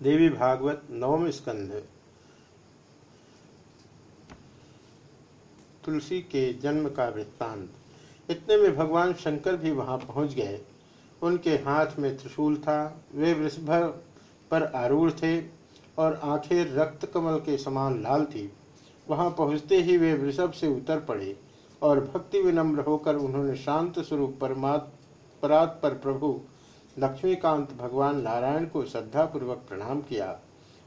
देवी भागवत नवम स्कंध। तुलसी के जन्म का वृत्तांत। इतने में भगवान शंकर भी वहाँ पहुँच गए। उनके हाथ में त्रिशूल था, वे वृषभ पर आरूढ़ थे और आँखें रक्त कमल के समान लाल थी। वहाँ पहुँचते ही वे वृषभ से उतर पड़े और भक्ति विनम्र होकर उन्होंने शांत स्वरूप परमात्म परात पर प्रभु लक्ष्मीकांत भगवान नारायण को श्रद्धापूर्वक प्रणाम किया।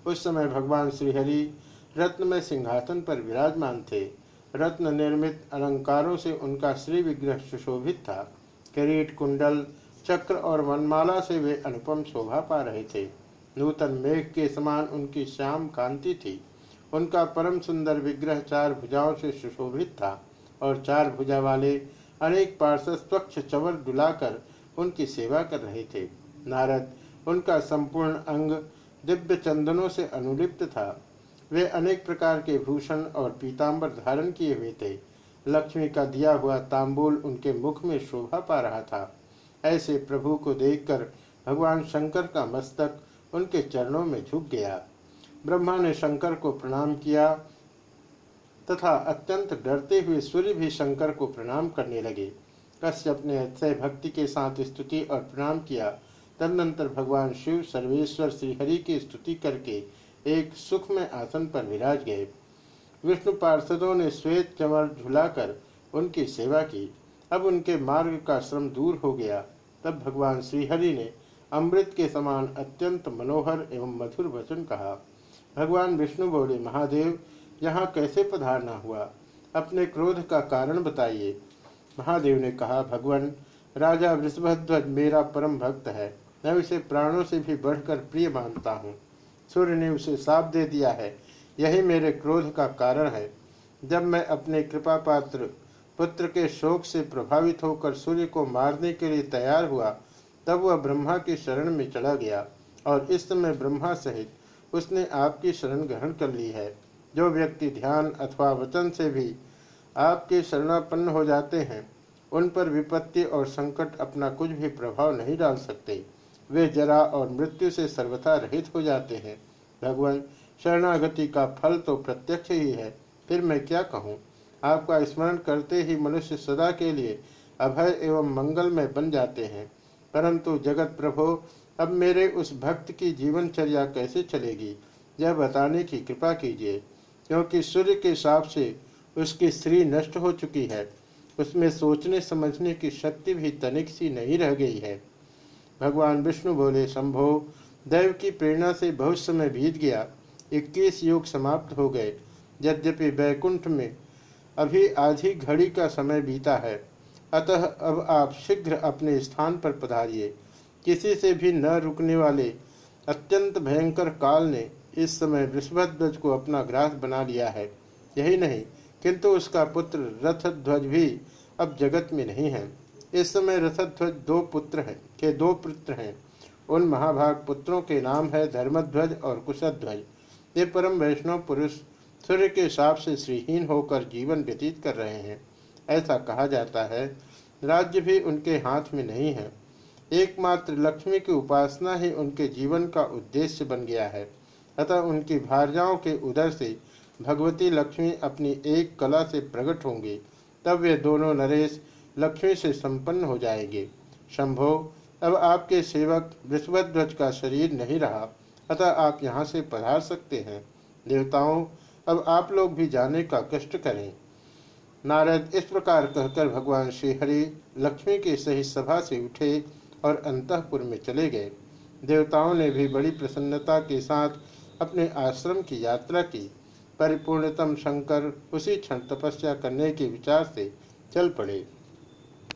उस समय भगवान श्रीहरि रत्न में सिंहासन पर विराजमान थे। रत्न निर्मित अलंकारों से उनका श्री विग्रह सुशोभित था। किरीट, कुंडल, चक्र और वनमाला से वे अनुपम शोभा पा रहे थे। नूतन मेघ के समान उनकी श्याम कांति थी। उनका परम सुंदर विग्रह चार भुजाओं से सुशोभित था और चार भुजा वाले अनेक पार्षद स्वच्छ चवर डुलाकर उनकी सेवा कर रहे थे। नारद, उनका संपूर्ण अंग दिव्य चंदनों से अनुलिप्त था। वे अनेक प्रकार के भूषण और पीताम्बर धारण किए हुए थे। लक्ष्मी का दिया हुआ तांबूल उनके मुख में शोभा पा रहा था। ऐसे प्रभु को देखकर भगवान शंकर का मस्तक उनके चरणों में झुक गया। ब्रह्मा ने शंकर को प्रणाम किया तथा अत्यंत डरते हुए सूर्य भी शंकर को प्रणाम करने लगे। कश्यप ने अक्षय भक्ति के साथ स्तुति और प्रणाम किया। तदनंतर भगवान शिव सर्वेश्वर श्रीहरि की स्तुति करके एक सुख में आसन पर विराज गए। विष्णु पार्षदों ने श्वेत चमर झुलाकर उनकी सेवा की। अब उनके मार्ग का श्रम दूर हो गया। तब भगवान श्रीहरि ने अमृत के समान अत्यंत मनोहर एवं मधुर वचन कहा, भगवान विष्णु बोले, महादेव, यहाँ कैसे पधारना हुआ? अपने क्रोध का कारण बताइए। महादेव ने कहा, भगवान, राजा वृषभध्वज मेरा परम भक्त है। मैं उसे प्राणों से भी बढ़कर प्रिय मानता हूँ। सूर्य ने उसे साप दे दिया है। यही मेरे क्रोध का कारण है। जब मैं अपने कृपा पात्र पुत्र के शोक से प्रभावित होकर सूर्य को मारने के लिए तैयार हुआ, तब वह ब्रह्मा की शरण में चला गया और इस समय ब्रह्मा सहित उसने आपकी शरण ग्रहण कर ली है। जो व्यक्ति ध्यान अथवा वचन से भी आपके शरणापन्न हो जाते हैं। उन पर विपत्ति और संकट अपना कुछ भी प्रभाव नहीं डाल सकते। वे जरा और मृत्यु से सर्वथा रहित हो जाते हैं। भगवान, शरणागति का फल तो प्रत्यक्ष ही है। फिर मैं क्या कहूँ? आपका स्मरण करते ही मनुष्य सदा के लिए अभय एवं मंगल में बन जाते हैं। परंतु जगत प्रभो, अब मेरे उस भक्त की जीवनचर्या कैसे चलेगी? यह बताने की कृपा कीजिए, क्योंकि सूर्य के साप से उसकी स्त्री नष्ट हो चुकी है। उसमें सोचने समझने की शक्ति भी तनिक सी नहीं रह गई है। भगवान विष्णु बोले, शंभो, दैव की प्रेरणा से बहुत समय बीत गया। इक्कीस युग समाप्त हो गए। यद्यपि बैकुंठ में अभी आधी घड़ी का समय बीता है। अतः अब आप शीघ्र अपने स्थान पर पधारिए। किसी से भी न रुकने वाले अत्यंत भयंकर काल ने इस समय वृषभध्वज को अपना ग्रास बना लिया है। यही नहीं किंतु उसका पुत्र रथध्वज भी अब जगत में नहीं है। इस समय रथध्वज दो पुत्र हैं, के दो पुत्र हैं। उन महाभाग पुत्रों के नाम है धर्मध्वज और कुशध्वज। ये परम वैष्णव पुरुष सूर्य के साप से श्रीहीन होकर जीवन व्यतीत कर रहे हैं। ऐसा कहा जाता है, राज्य भी उनके हाथ में नहीं है। एकमात्र लक्ष्मी की उपासना ही उनके जीवन का उद्देश्य बन गया है। अतः उनकी भार्याओं के उदर से भगवती लक्ष्मी अपनी एक कला से प्रकट होंगे, तब वे दोनों नरेश लक्ष्मी से संपन्न हो जाएँगे। शंभो, अब आपके सेवक विश्वध्वज का शरीर नहीं रहा, अतः आप यहाँ से पधार सकते हैं। देवताओं, अब आप लोग भी जाने का कष्ट करें। नारद इस प्रकार कहकर भगवान श्रीहरि लक्ष्मी के सही सभा से उठे और अंतपुर में चले गए। देवताओं ने भी बड़ी प्रसन्नता के साथ अपने आश्रम की यात्रा की। परिपूर्णतम शंकर उसी क्षण तपस्या करने के विचार से चल पड़े।